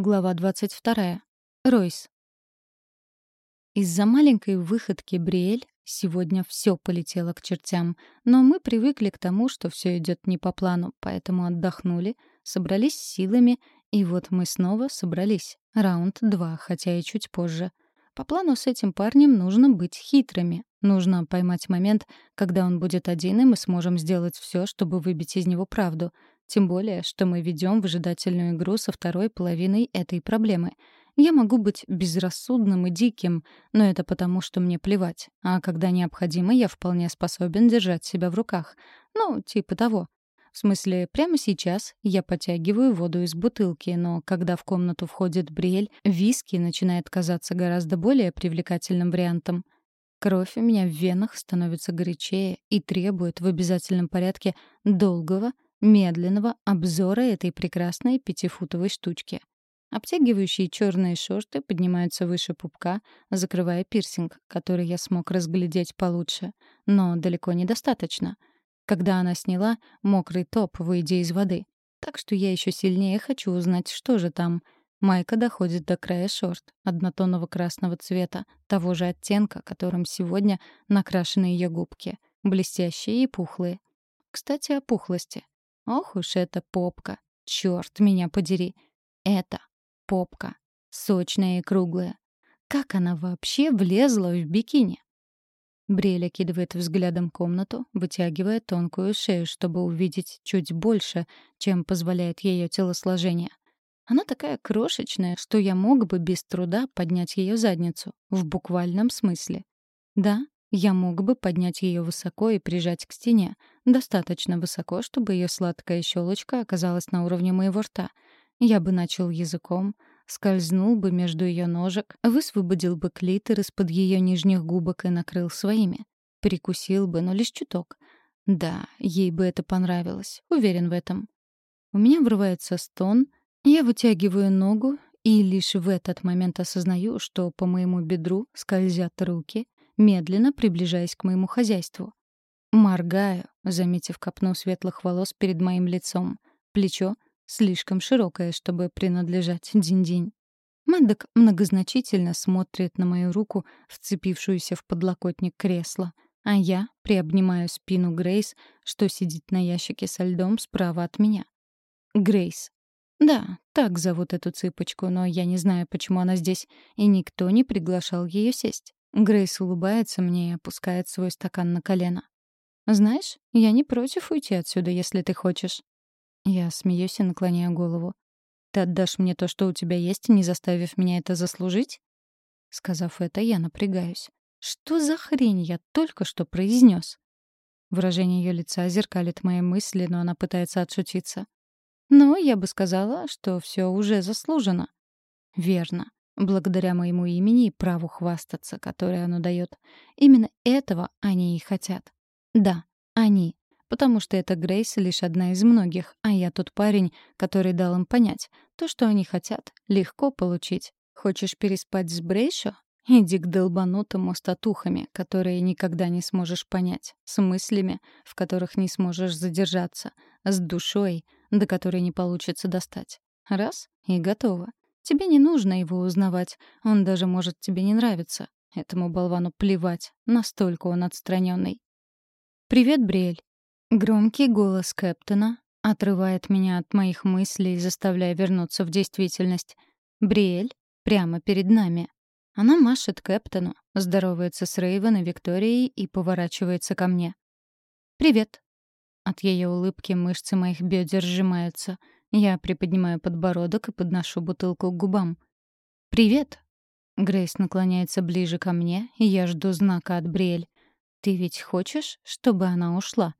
Глава 22. Ройс. Из-за маленькой выходки Бриэль сегодня все полетело к чертям, но мы привыкли к тому, что все идет не по плану, поэтому отдохнули, собрались силами, и вот мы снова собрались. Раунд два, хотя и чуть позже. По плану с этим парнем нужно быть хитрыми. Нужно поймать момент, когда он будет один, и мы сможем сделать все, чтобы выбить из него правду — тем более, что мы ведем выжидательную игру со второй половиной этой проблемы. Я могу быть безрассудным и диким, но это потому, что мне плевать. А когда необходимо, я вполне способен держать себя в руках. Ну, типа того. В смысле, прямо сейчас я потягиваю воду из бутылки, но когда в комнату входит Бриэль, виски начинает казаться гораздо более привлекательным вариантом. Кровь у меня в венах становится горячее и требует в обязательном порядке долгого, медленного обзора этой прекрасной пятифутовой штучки. Обтягивающие черные шорты поднимаются выше пупка, закрывая пирсинг, который я смог разглядеть получше. Но далеко недостаточно. Когда она сняла мокрый топ, выйдя из воды. Так что я еще сильнее хочу узнать, что же там. Майка доходит до края шорт, однотонного красного цвета, того же оттенка, которым сегодня накрашены ее губки, блестящие и пухлые. Кстати, о пухлости. Ох уж эта попка. Черт меня подери. Это попка. Сочная и круглая. Как она вообще влезла в бикини? Брель кидывает взглядом комнату, вытягивая тонкую шею, чтобы увидеть чуть больше, чем позволяет ее телосложение. Она такая крошечная, что я мог бы без труда поднять ее задницу, в буквальном смысле. Да, я мог бы поднять ее высоко и прижать к стене, достаточно высоко, чтобы ее сладкая щелочка оказалась на уровне моего рта. Я бы начал языком, скользнул бы между ее ножек, высвободил бы клитор из-под ее нижних губок и накрыл своими. Прикусил бы, но лишь чуток. Да, ей бы это понравилось, уверен в этом. У меня врывается стон, я вытягиваю ногу и лишь в этот момент осознаю, что по моему бедру скользят руки, медленно приближаясь к моему хозяйству. Моргаю, заметив копну светлых волос перед моим лицом. Плечо слишком широкое, чтобы принадлежать динь-динь. Мэддок многозначительно смотрит на мою руку, вцепившуюся в подлокотник кресла, а я приобнимаю спину Грейс, что сидит на ящике со льдом справа от меня. Грейс. Да, так зовут эту цыпочку, но я не знаю, почему она здесь, и никто не приглашал ее сесть. Грейс улыбается мне и опускает свой стакан на колено. «Знаешь, я не против уйти отсюда, если ты хочешь». Я смеюсь и наклоняю голову. «Ты отдашь мне то, что у тебя есть, не заставив меня это заслужить?» Сказав это, я напрягаюсь. «Что за хрень я только что произнес?» Выражение ее лица зеркалит мои мысли, но она пытается отшутиться. «Ну, я бы сказала, что все уже заслужено». «Верно благодаря моему имени и праву хвастаться, которое оно дает. Именно этого они и хотят. Да, они. Потому что эта Грейс лишь одна из многих, а я тот парень, который дал им понять. То, что они хотят, легко получить. Хочешь переспать с Брейшо? Иди к долбанутому с татухами, которые никогда не сможешь понять, с мыслями, в которых не сможешь задержаться, с душой, до которой не получится достать. Раз — и готово. Тебе не нужно его узнавать. Он даже может тебе не нравиться. Этому болвану плевать. Настолько он отстраненный. «Привет, Бриэль». Громкий голос Кэптона отрывает меня от моих мыслей, заставляя вернуться в действительность. Бриэль прямо перед нами. Она машет Кэптону, здоровается с Рейвен и Викторией и поворачивается ко мне. «Привет». От ее улыбки мышцы моих бедер сжимаются — я приподнимаю подбородок и подношу бутылку к губам. «Привет!» Грейс наклоняется ближе ко мне, и я жду знака от Бриэль. «Ты ведь хочешь, чтобы она ушла?»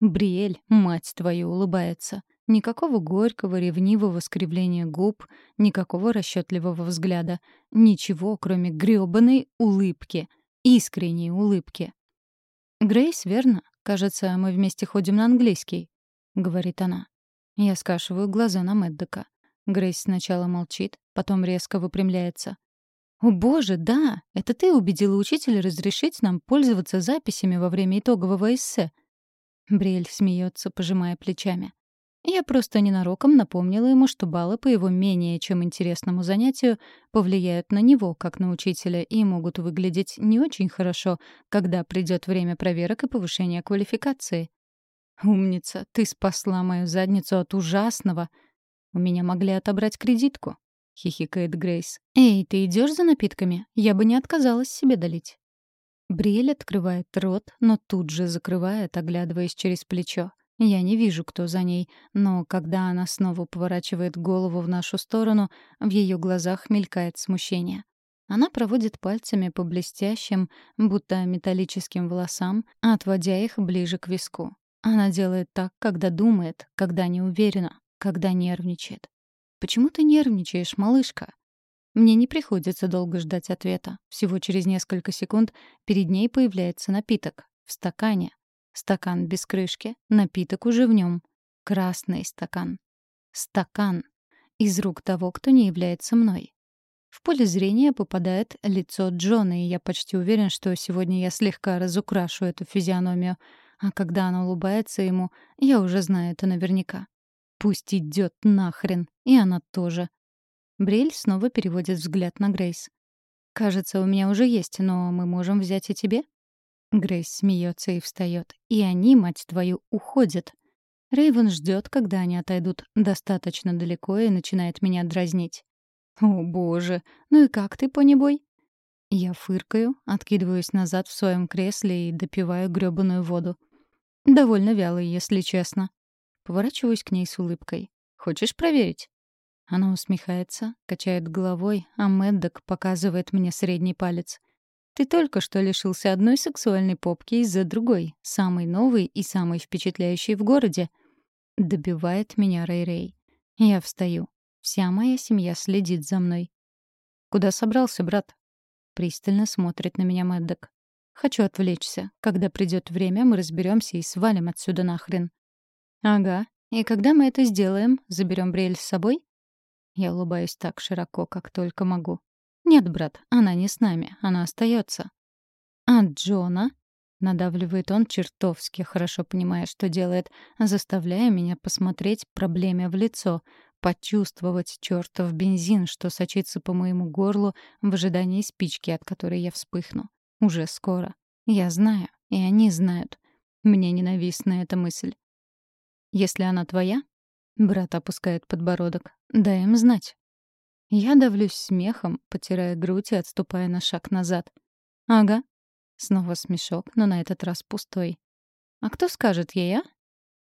Бриэль, мать твою, улыбается. Никакого горького, ревнивого скривления губ, никакого расчетливого взгляда. Ничего, кроме грёбаной улыбки. Искренней улыбки. «Грейс, верно? Кажется, мы вместе ходим на английский», — говорит она. Я скашиваю глаза на Мэддока. Грейс сначала молчит, потом резко выпрямляется. «О боже, да! Это ты убедила учителя разрешить нам пользоваться записями во время итогового эссе!» Бриэль смеется, пожимая плечами. Я просто ненароком напомнила ему, что баллы по его менее чем интересному занятию повлияют на него, как на учителя, и могут выглядеть не очень хорошо, когда придет время проверок и повышения квалификации. «Умница, ты спасла мою задницу от ужасного. У меня могли отобрать кредитку», — хихикает Грейс. «Эй, ты идешь за напитками? Я бы не отказалась себе долить». Бриэль открывает рот, но тут же закрывает, оглядываясь через плечо. Я не вижу, кто за ней, но когда она снова поворачивает голову в нашу сторону, в ее глазах мелькает смущение. Она проводит пальцами по блестящим, будто металлическим волосам, отводя их ближе к виску. Она делает так, когда думает, когда не уверена, когда нервничает. «Почему ты нервничаешь, малышка?» Мне не приходится долго ждать ответа. Всего через несколько секунд перед ней появляется напиток. В стакане. Стакан без крышки, напиток уже в нем. Красный стакан. Стакан. Из рук того, кто не является мной. В поле зрения попадает лицо Джона, и я почти уверен, что сегодня я слегка разукрашу эту физиономию. А когда она улыбается ему, я уже знаю это наверняка. Пусть идет нахрен, и она тоже. Брель снова переводит взгляд на Грейс. «Кажется, у меня уже есть, но мы можем взять и тебе?» Грейс смеется и встает. И они, мать твою, уходят. Рейвен ждет, когда они отойдут достаточно далеко и начинает меня дразнить. «О, боже! Ну и как ты, понебой?» Я фыркаю, откидываюсь назад в своем кресле и допиваю грёбаную воду. Довольно вяло, если честно. Поворачиваюсь к ней с улыбкой. «Хочешь проверить?» Она усмехается, качает головой, а Мэддок показывает мне средний палец — ты только что лишился одной сексуальной попки из-за другой, самой новой и самой впечатляющей в городе. Добивает меня Рэй-Рэй. Я встаю. Вся моя семья следит за мной. «Куда собрался, брат?» Пристально смотрит на меня Мэддок. «Хочу отвлечься. Когда придет время, мы разберемся и свалим отсюда нахрен». «Ага. И когда мы это сделаем, заберем Бриэль с собой?» Я улыбаюсь так широко, как только могу. «Нет, брат, она не с нами, она остается. «А Джона?» — надавливает он чертовски, хорошо понимая, что делает, заставляя меня посмотреть проблеме в лицо, почувствовать чертов бензин, что сочится по моему горлу в ожидании спички, от которой я вспыхну. Уже скоро. Я знаю, и они знают. Мне ненавистна эта мысль. «Если она твоя?» — брат опускает подбородок. «Дай им знать». Я давлюсь смехом, потирая грудь и отступая на шаг назад. «Ага». Снова смешок, но на этот раз пустой. «А кто скажет ей, а?»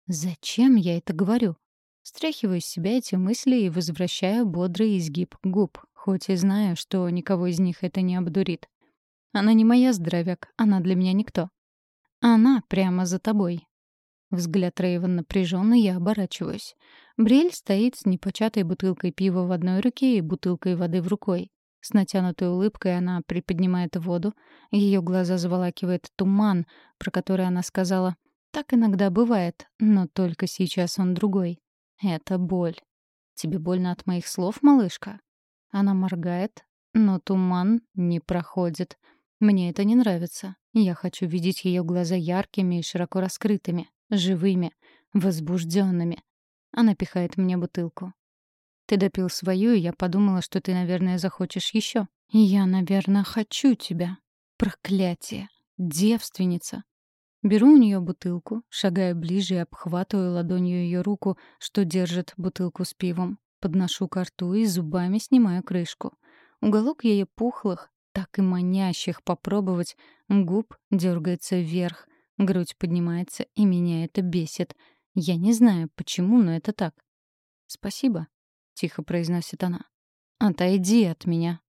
«Зачем я это говорю?» Стряхиваю с себя эти мысли и возвращаю бодрый изгиб губ, хоть и знаю, что никого из них это не обдурит. Она не моя здоровяк, она для меня никто. Она прямо за тобой. Взгляд Рейвен напряженный, я оборачиваюсь. Брель стоит с непочатой бутылкой пива в одной руке и бутылкой воды в рукой. С натянутой улыбкой она приподнимает воду, ее глаза заволакивает туман, про который она сказала «Так иногда бывает, но только сейчас он другой». Это боль. Тебе больно от моих слов, малышка? Она моргает, но туман не проходит. Мне это не нравится. Я хочу видеть ее глаза яркими и широко раскрытыми, живыми, возбужденными. Она пихает мне бутылку. Ты допил свою, и я подумала, что ты, наверное, захочешь еще. Я, наверное, хочу тебя. Проклятие. Девственница. Беру у нее бутылку, шагаю ближе и обхватываю ладонью ее руку, что держит бутылку с пивом. Подношу ко рту и зубами снимаю крышку. Уголок ее пухлых, так и манящих попробовать, губ дергается вверх, грудь поднимается, и меня это бесит — я не знаю, почему, но это так. «Спасибо», — тихо произносит она. «Отойди от меня».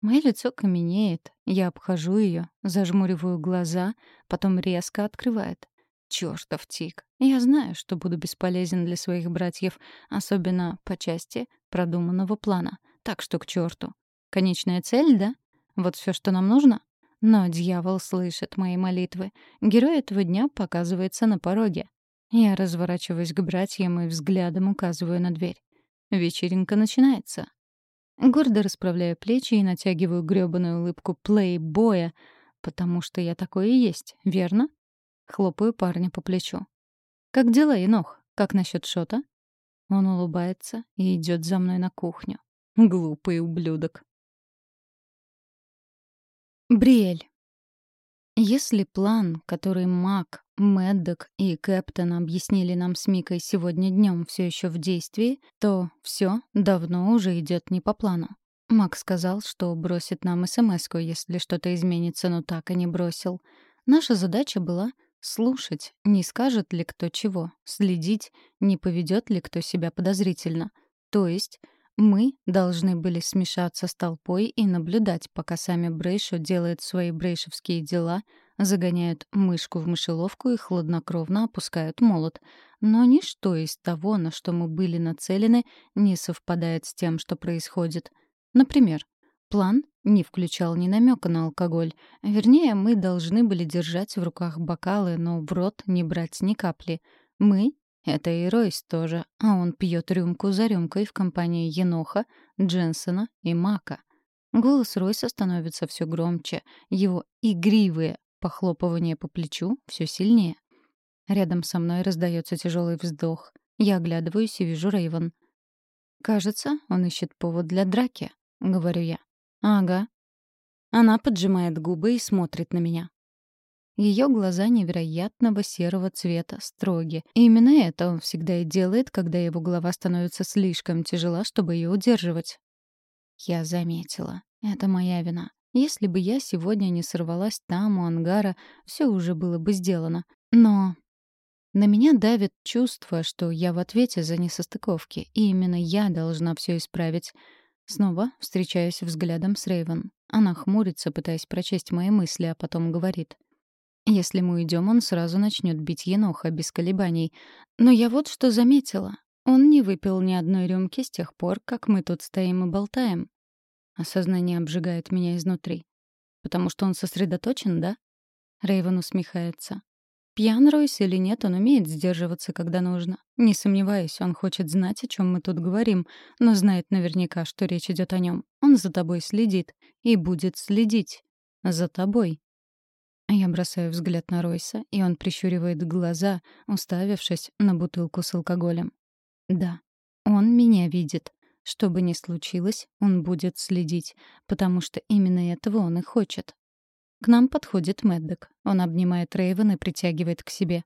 Мое лицо каменеет. Я обхожу ее, зажмуриваю глаза, потом резко открывает. Чёртов тик. Я знаю, что буду бесполезен для своих братьев, особенно по части продуманного плана. Так что к чёрту. Конечная цель, да? Вот всё, что нам нужно? Но дьявол слышит мои молитвы. Герой этого дня показывается на пороге. Я разворачиваюсь к братьям и взглядом указываю на дверь. Вечеринка начинается. Гордо расправляю плечи и натягиваю грёбаную улыбку плейбоя, потому что я такой и есть, верно? Хлопаю парня по плечу. «Как дела, Енох? Как насчет шота?» Он улыбается и идет за мной на кухню. Глупый ублюдок. Бриэль. Если план, который Мак, Мэддок и Кэптон объяснили нам с Микой сегодня днем все еще в действии, то все давно уже идет не по плану. Мак сказал, что бросит нам смс если что-то изменится, но так и не бросил. Наша задача была слушать, не скажет ли кто чего, следить, не поведет ли кто себя подозрительно. То есть мы должны были смешаться с толпой и наблюдать, пока сами Брейшо делают свои брейшевские дела, загоняют мышку в мышеловку и хладнокровно опускают молот. Но ничто из того, на что мы были нацелены, не совпадает с тем, что происходит. Например, план не включал ни намека на алкоголь. Вернее, мы должны были держать в руках бокалы, но в рот не брать ни капли. Мы это и Ройс тоже, а он пьет рюмку за рюмкой в компании Еноха, Дженсона и Мака. Голос Ройса становится все громче, его игривые похлопывания по плечу все сильнее. Рядом со мной раздается тяжелый вздох. Я оглядываюсь и вижу Рейвен. «Кажется, он ищет повод для драки», — говорю я. «Ага». Она поджимает губы и смотрит на меня. Ее глаза невероятного серого цвета, строги. И именно это он всегда и делает, когда его голова становится слишком тяжела, чтобы ее удерживать. Я заметила. Это моя вина. Если бы я сегодня не сорвалась там, у ангара, все уже было бы сделано. Но на меня давит чувство, что я в ответе за несостыковки, и именно я должна все исправить. Снова встречаюсь взглядом с Рейвен. Она хмурится, пытаясь прочесть мои мысли, а потом говорит — если мы уйдем, он сразу начнет бить Еноха без колебаний. Но я вот что заметила. Он не выпил ни одной рюмки с тех пор, как мы тут стоим и болтаем. Осознание обжигает меня изнутри. Потому что он сосредоточен, да? Рейвен усмехается. Пьян Ройс или нет, он умеет сдерживаться, когда нужно. Не сомневаюсь, он хочет знать, о чем мы тут говорим, но знает наверняка, что речь идет о нем. Он за тобой следит и будет следить. За тобой. Я бросаю взгляд на Ройса, и он прищуривает глаза, уставившись на бутылку с алкоголем. Да, он меня видит. Что бы ни случилось, он будет следить, потому что именно этого он и хочет. К нам подходит Мэддок. Он обнимает Рейвен и притягивает к себе.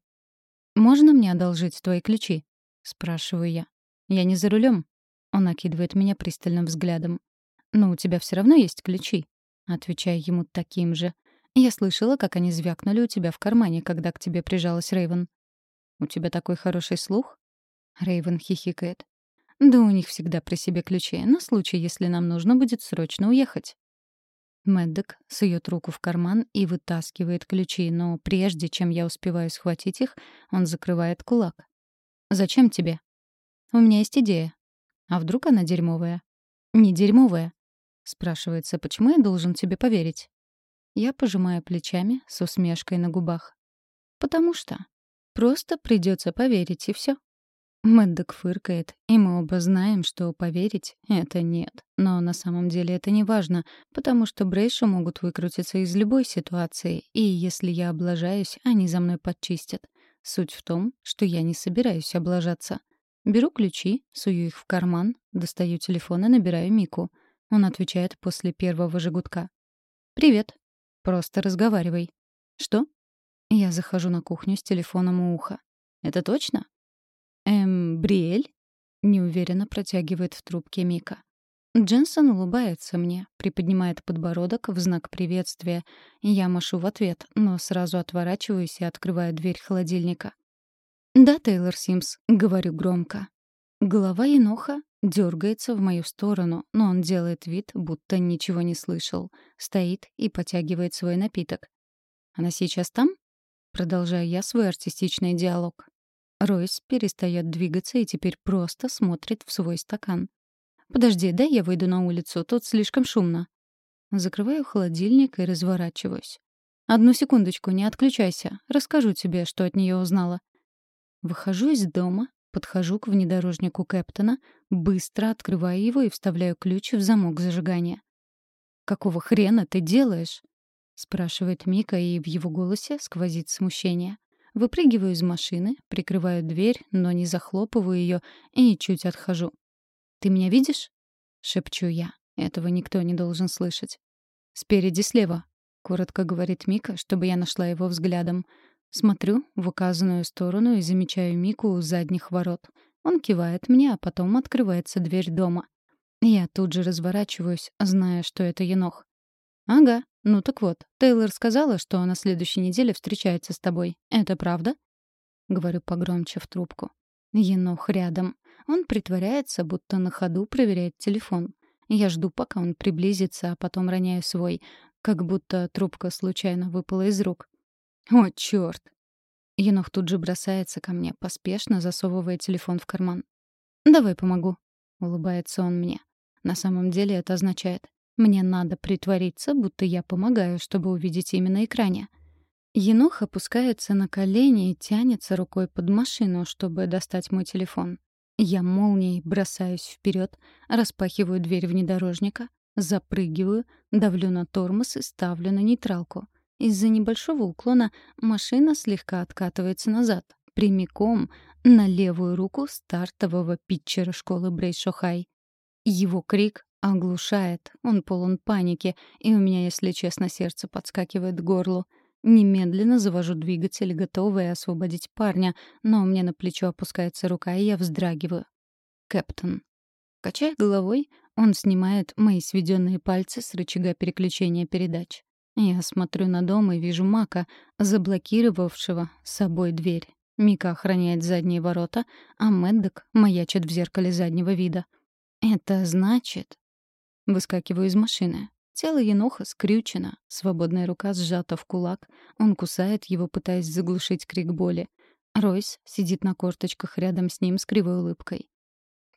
«Можно мне одолжить твои ключи?» — спрашиваю я. «Я не за рулем. Он окидывает меня пристальным взглядом. «Но у тебя все равно есть ключи», — отвечаю ему таким же. Я слышала, как они звякнули у тебя в кармане, когда к тебе прижалась Рейвен. У тебя такой хороший слух? Рейвен хихикает. Да у них всегда при себе ключи, на случай, если нам нужно будет срочно уехать. Мэддок сует руку в карман и вытаскивает ключи, но прежде чем я успеваю схватить их, он закрывает кулак. «Зачем тебе?» «У меня есть идея». «А вдруг она дерьмовая?» «Не дерьмовая». Спрашивается, почему я должен тебе поверить? Я пожимаю плечами с усмешкой на губах. «Потому что. Просто придется поверить, и все. Мэддок фыркает, и мы оба знаем, что поверить — это нет. Но на самом деле это не важно, потому что Брейшу могут выкрутиться из любой ситуации, и если я облажаюсь, они за мной подчистят. Суть в том, что я не собираюсь облажаться. Беру ключи, сую их в карман, достаю телефон и набираю Мику. Он отвечает после первого жигутка. «Привет. Просто разговаривай. Что? Я захожу на кухню с телефоном у уха. Это точно? Эм, Бриэль? Неуверенно протягивает в трубке Мика. Дженсон улыбается мне, приподнимает подбородок в знак приветствия. Я машу в ответ, но сразу отворачиваюсь и открываю дверь холодильника. «Да, Тейлор Симс», — говорю громко. Голова Еноха дергается в мою сторону, но он делает вид, будто ничего не слышал. Стоит и потягивает свой напиток. «Она сейчас там?» Продолжаю я свой артистичный диалог. Ройс перестает двигаться и теперь просто смотрит в свой стакан. «Подожди, дай я выйду на улицу, тут слишком шумно». Закрываю холодильник и разворачиваюсь. «Одну секундочку, не отключайся. Расскажу тебе, что от нее узнала». Выхожу из дома Подхожу к внедорожнику Кэптона, быстро открываю его и вставляю ключ в замок зажигания. «Какого хрена ты делаешь?» — спрашивает Мика, и в его голосе сквозит смущение. Выпрыгиваю из машины, прикрываю дверь, но не захлопываю ее и чуть отхожу. «Ты меня видишь?» — шепчу я. Этого никто не должен слышать. «Спереди слева», — коротко говорит Мика, чтобы я нашла его взглядом. Смотрю в указанную сторону и замечаю Мику у задних ворот. Он кивает мне, а потом открывается дверь дома. Я тут же разворачиваюсь, зная, что это Енох. «Ага, ну так вот, Тейлор сказала, что на следующей неделе встречается с тобой. Это правда?» Говорю погромче в трубку. Енох рядом. Он притворяется, будто на ходу проверяет телефон. Я жду, пока он приблизится, а потом роняю свой, как будто трубка случайно выпала из рук. «О, чёрт!» Енох тут же бросается ко мне, поспешно засовывая телефон в карман. «Давай помогу», — улыбается он мне. На самом деле это означает, мне надо притвориться, будто я помогаю, чтобы увидеть имя на экране. Енох опускается на колени и тянется рукой под машину, чтобы достать мой телефон. Я молнией бросаюсь вперед, распахиваю дверь внедорожника, запрыгиваю, давлю на тормоз и ставлю на нейтралку. Из-за небольшого уклона машина слегка откатывается назад, прямиком на левую руку стартового питчера школы Брейшохай. Его крик оглушает, он полон паники, и у меня, если честно, сердце подскакивает к горлу. Немедленно завожу двигатель, готовая освободить парня, но мне на плечо опускается рука, и я вздрагиваю. Кэптон. Качая головой, он снимает мои сведенные пальцы с рычага переключения передач. Я смотрю на дом и вижу Мака, заблокировавшего собой дверь. Мика охраняет задние ворота, а Мэддок маячит в зеркале заднего вида. Это значит... Выскакиваю из машины. Тело еноха скрючено, свободная рука сжата в кулак. Он кусает его, пытаясь заглушить крик боли. Ройс сидит на корточках рядом с ним с кривой улыбкой.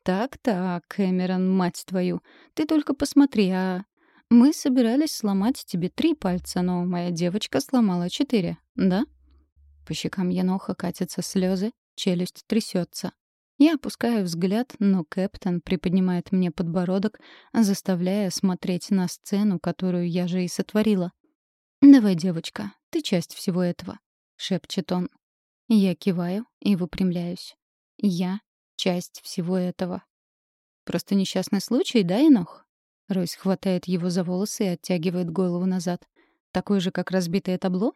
«Так-так, Кэмерон, мать твою, ты только посмотри, а...» «Мы собирались сломать тебе три пальца, но моя девочка сломала четыре, да?» По щекам еноха катятся слезы, челюсть трясется. Я опускаю взгляд, но Кэптон приподнимает мне подбородок, заставляя смотреть на сцену, которую я же и сотворила. «Давай, девочка, ты часть всего этого», — шепчет он. Я киваю и выпрямляюсь. Я — часть всего этого. Просто несчастный случай, да, Инох? Ройс хватает его за волосы и оттягивает голову назад. Такой же, как разбитое табло?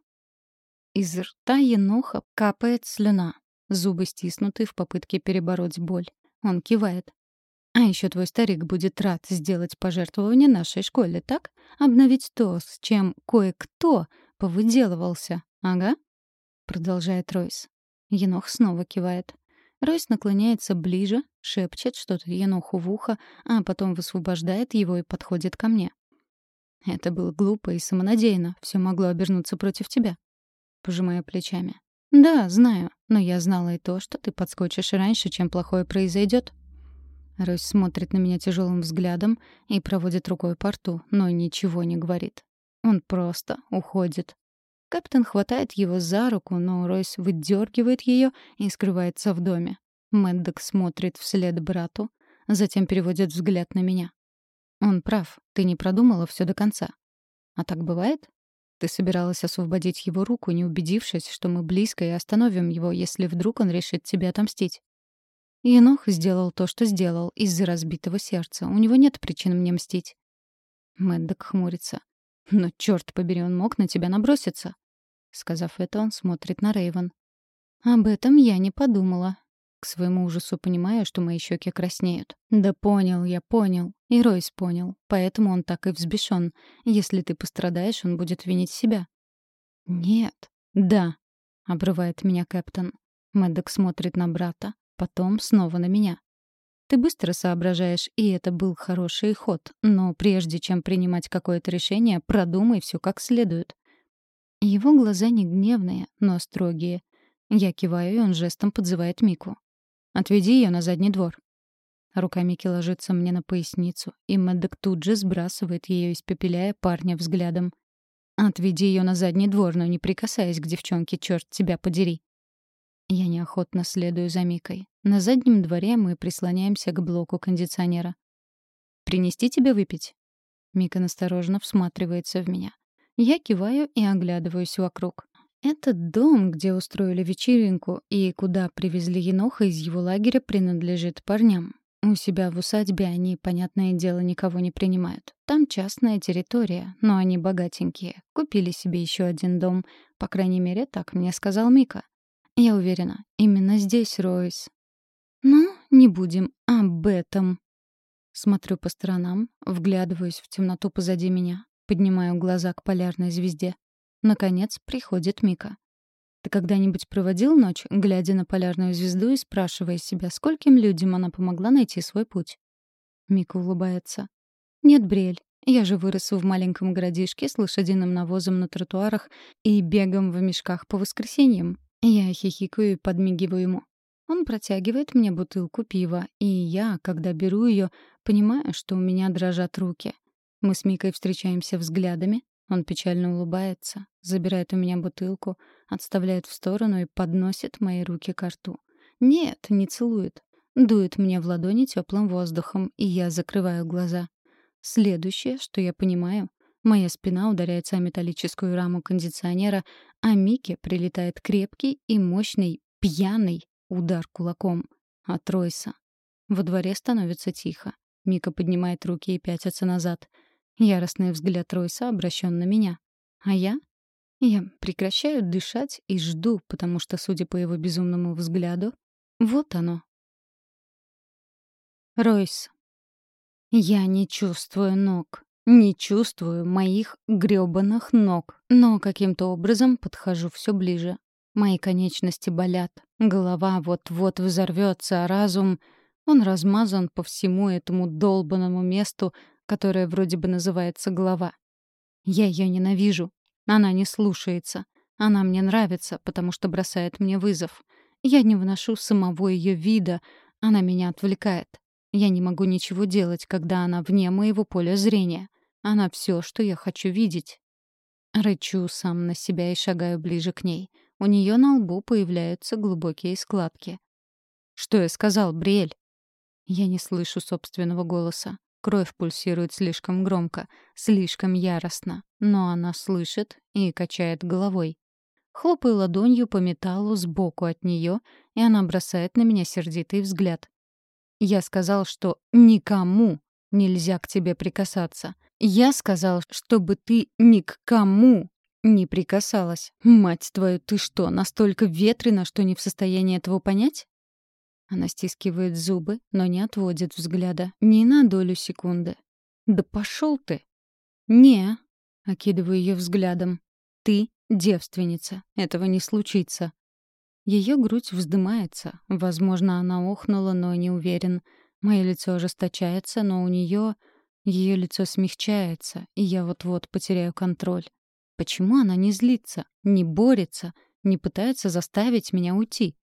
Из рта Еноха капает слюна. Зубы стиснуты в попытке перебороть боль. Он кивает. «А еще твой старик будет рад сделать пожертвование нашей школе, так? Обновить то, с чем кое-кто повыделывался. Ага?» Продолжает Ройс. Енох снова кивает. Ройс наклоняется ближе, шепчет что-то Еноху в ухо, а потом высвобождает его и подходит ко мне. «Это было глупо и самонадеянно. Все могло обернуться против тебя». Пожимая плечами. «Да, знаю, но я знала и то, что ты подскочишь раньше, чем плохое произойдет. Ройс смотрит на меня тяжелым взглядом и проводит рукой по рту, но ничего не говорит. Он просто уходит. Капитан хватает его за руку, но Ройс выдергивает ее и скрывается в доме. Мэддок смотрит вслед брату, затем переводит взгляд на меня. Он прав, ты не продумала все до конца. А так бывает? Ты собиралась освободить его руку, не убедившись, что мы близко и остановим его, если вдруг он решит тебе отомстить. Енох сделал то, что сделал, из-за разбитого сердца. У него нет причин мне мстить. Мэддок хмурится. Но, черт побери, он мог на тебя наброситься. Сказав это, он смотрит на Рейвен. Об этом я не подумала. К своему ужасу понимаю, что мои щеки краснеют. Да понял, я понял. И Ройс понял. Поэтому он так и взбешен. Если ты пострадаешь, он будет винить себя. Нет. Да. Обрывает меня Кэптон. Мэддок смотрит на брата, потом снова на меня. Ты быстро соображаешь, и это был хороший ход. Но прежде чем принимать какое-то решение, продумай все как следует. Его глаза не гневные, но строгие. Я киваю, и он жестом подзывает Мику. Отведи ее на задний двор». Рука Мики ложится мне на поясницу, и Мэддок тут же сбрасывает ее, испепеляя парня взглядом. «Отведи ее на задний двор, но не прикасаясь к девчонке, черт тебя подери». Я неохотно следую за Микой. На заднем дворе мы прислоняемся к блоку кондиционера. «Принести тебе выпить?» Мика настороженно всматривается в меня. Я киваю и оглядываюсь вокруг. Этот дом, где устроили вечеринку и куда привезли еноха из его лагеря, принадлежит парням. У себя в усадьбе они, понятное дело, никого не принимают. Там частная территория, но они богатенькие. Купили себе еще один дом. По крайней мере, так мне сказал Мика. Я уверена, именно здесь Ройс. Ну, не будем об этом. Смотрю по сторонам, вглядываюсь в темноту позади меня, поднимаю глаза к полярной звезде. Наконец приходит Мика. Ты когда-нибудь проводил ночь, глядя на полярную звезду и спрашивая себя, скольким людям она помогла найти свой путь? Мика улыбается. Нет, Бриэль, я же вырос в маленьком городишке с лошадиным навозом на тротуарах и бегом в мешках по воскресеньям. Я хихикаю и подмигиваю ему. Он протягивает мне бутылку пива, и я, когда беру ее, понимаю, что у меня дрожат руки. Мы с Микой встречаемся взглядами, он печально улыбается, забирает у меня бутылку, отставляет в сторону и подносит мои руки к рту. Нет, не целует. Дует мне в ладони теплым воздухом, и я закрываю глаза. Следующее, что я понимаю, моя спина ударяется о металлическую раму кондиционера, а Мике прилетает крепкий и мощный, пьяный удар кулаком от Ройса. Во дворе становится тихо. Мика поднимает руки и пятится назад — Яростный взгляд Ройса обращен на меня. А я? Я прекращаю дышать и жду, потому что, судя по его безумному взгляду, вот оно. Ройс. Я не чувствую ног. Не чувствую моих грёбаных ног. Но каким-то образом подхожу все ближе. Мои конечности болят. Голова вот-вот взорвется, а разум... Он размазан по всему этому долбанному месту, которая вроде бы называется «Глава». Я ее ненавижу. Она не слушается. Она мне нравится, потому что бросает мне вызов. Я не выношу самого ее вида. Она меня отвлекает. Я не могу ничего делать, когда она вне моего поля зрения. Она все, что я хочу видеть. Рычу сам на себя и шагаю ближе к ней. У нее на лбу появляются глубокие складки. «Что я сказал, Бриэль?» Я не слышу собственного голоса. Кровь пульсирует слишком громко, слишком яростно, но она слышит и качает головой. Хлопаю ладонью по металлу сбоку от нее, и она бросает на меня сердитый взгляд. Я сказал, что никому нельзя к тебе прикасаться. Я сказал, чтобы ты ни к кому не прикасалась. Мать твою, ты что, настолько ветрена, что не в состоянии этого понять? Она стискивает зубы, но не отводит взгляда. Ни на долю секунды. «Да пошел ты!» «Не», — окидываю ее взглядом. «Ты девственница. Этого не случится». Ее грудь вздымается. Возможно, она охнула, но не уверен. Мое лицо ожесточается, но у нее... Ее лицо смягчается, и я вот-вот потеряю контроль. Почему она не злится, не борется, не пытается заставить меня уйти?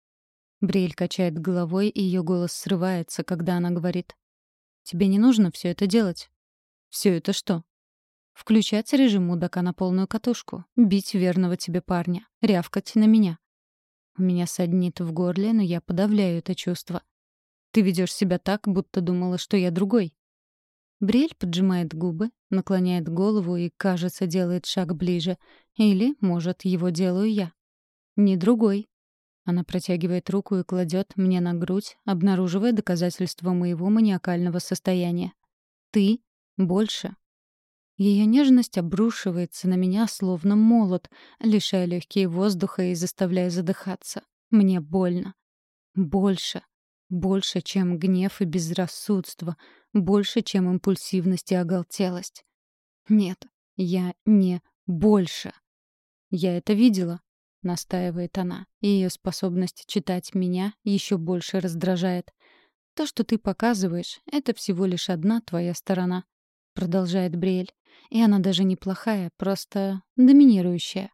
Бриэль качает головой, и ее голос срывается, когда она говорит. «Тебе не нужно все это делать». «Все это что?» «Включать режим мудака на полную катушку, бить верного тебе парня, рявкать на меня». У меня саднит в горле, но я подавляю это чувство. «Ты ведешь себя так, будто думала, что я другой». Бриэль поджимает губы, наклоняет голову и, кажется, делает шаг ближе. Или, может, его делаю я. Не другой, она протягивает руку и кладет мне на грудь, обнаруживая доказательство моего маниакального состояния. «Ты больше». Ее нежность обрушивается на меня, словно молот, лишая легкие воздуха и заставляя задыхаться. Мне больно. Больше. Больше, чем гнев и безрассудство. Больше, чем импульсивность и оголтелость. Нет, я не больше. Я это видела. — настаивает она. И ее способность читать меня еще больше раздражает. «То, что ты показываешь, — это всего лишь одна твоя сторона», — продолжает Бриэль. «И она даже неплохая, просто доминирующая».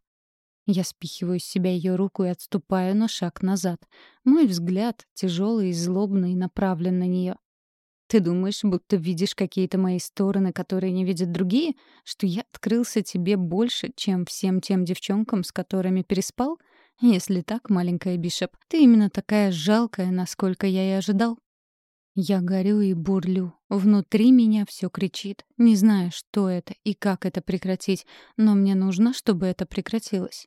Я спихиваю с себя ее руку и отступаю на шаг назад. Мой взгляд, тяжелый и злобный, направлен на нее. Ты думаешь, будто видишь какие-то мои стороны, которые не видят другие? Что я открылся тебе больше, чем всем тем девчонкам, с которыми переспал? Если так, маленькая Бишоп, ты именно такая жалкая, насколько я и ожидал. Я горю и бурлю. Внутри меня все кричит. Не знаю, что это и как это прекратить, но мне нужно, чтобы это прекратилось.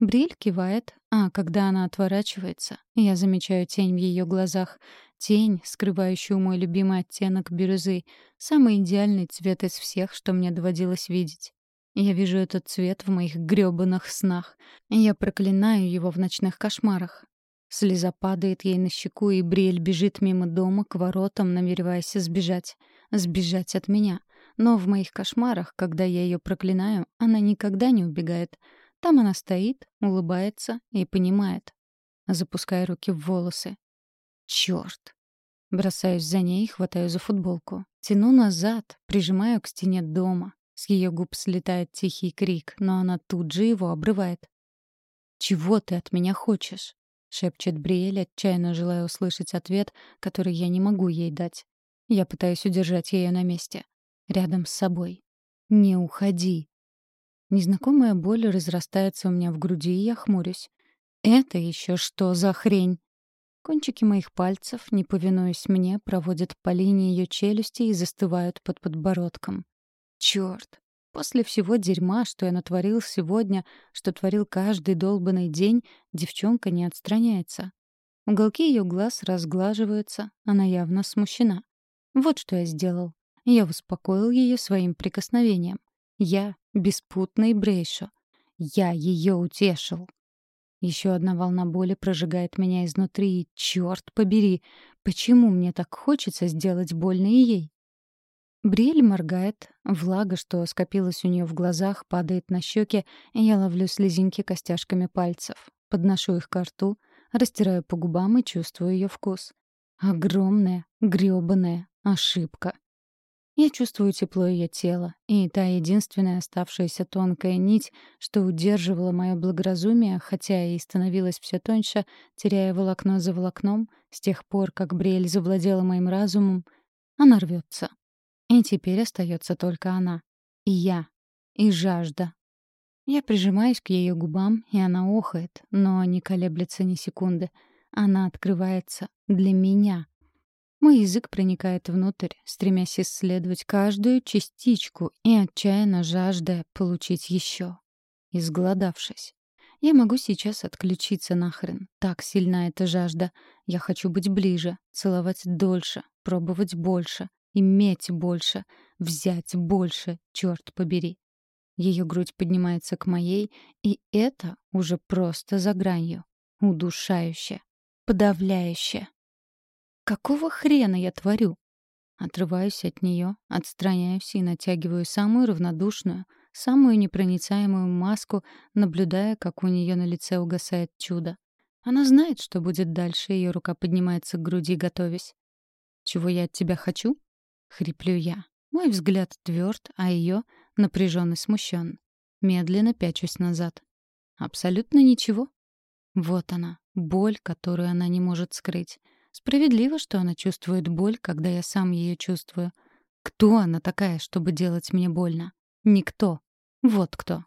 Бриль кивает, а когда она отворачивается, я замечаю тень в ее глазах. Тень, скрывающую мой любимый оттенок бирюзы, самый идеальный цвет из всех, что мне доводилось видеть. Я вижу этот цвет в моих грёбаных снах. Я проклинаю его в ночных кошмарах. Слеза падает ей на щеку, и Бриэль бежит мимо дома к воротам, намереваясь сбежать. Сбежать от меня. Но в моих кошмарах, когда я ее проклинаю, она никогда не убегает — там она стоит, улыбается и понимает. Запуская руки в волосы. Чёрт! Бросаюсь за ней, хватаю за футболку. Тяну назад, прижимаю к стене дома. С ее губ слетает тихий крик, но она тут же его обрывает. «Чего ты от меня хочешь?» — шепчет Бриэль, отчаянно желая услышать ответ, который я не могу ей дать. Я пытаюсь удержать ее на месте. Рядом с собой. «Не уходи!» Незнакомая боль разрастается у меня в груди, и я хмурюсь. «Это еще что за хрень?» Кончики моих пальцев, не повинуясь мне, проводят по линии ее челюсти и застывают под подбородком. Черт! После всего дерьма, что я натворил сегодня, что творил каждый долбанный день, девчонка не отстраняется. Уголки ее глаз разглаживаются, она явно смущена. Вот что я сделал. Я успокоил ее своим прикосновением. Я — беспутный Брейшо. Я ее утешил. Еще одна волна боли прожигает меня изнутри, и, черт побери, почему мне так хочется сделать больно и ей? Бриэль моргает, влага, что скопилась у нее в глазах, падает на щеки, и я ловлю слезинки костяшками пальцев. Подношу их к рту, растираю по губам и чувствую ее вкус. Огромная, грёбаная ошибка. Я чувствую тепло ее тела, и та единственная оставшаяся тонкая нить, что удерживала мое благоразумие, хотя и становилась все тоньше, теряя волокно за волокном, с тех пор, как Бриэль завладела моим разумом, она рвется. И теперь остается только она. И я. И жажда. Я прижимаюсь к ее губам, и она охает, но не колеблется ни секунды. Она открывается для меня — мой язык проникает внутрь, стремясь исследовать каждую частичку и отчаянно жаждая получить еще. Изголодавшись. Я могу сейчас отключиться нахрен. Так сильна эта жажда. Я хочу быть ближе, целовать дольше, пробовать больше, иметь больше, взять больше, черт побери. Ее грудь поднимается к моей, и это уже просто за гранью. Удушающе, подавляюще. Какого хрена я творю? Отрываюсь от нее, отстраняюсь и натягиваю самую равнодушную, самую непроницаемую маску, наблюдая, как у нее на лице угасает чудо. Она знает, что будет дальше, ее рука поднимается к груди, готовясь. «Чего я от тебя хочу?» — хриплю я. Мой взгляд тверд, а ее напряжен и смущен. Медленно пячусь назад. Абсолютно ничего. Вот она, боль, которую она не может скрыть. Справедливо, что она чувствует боль, когда я сам ее чувствую. Кто она такая, чтобы делать мне больно? Никто. Вот кто.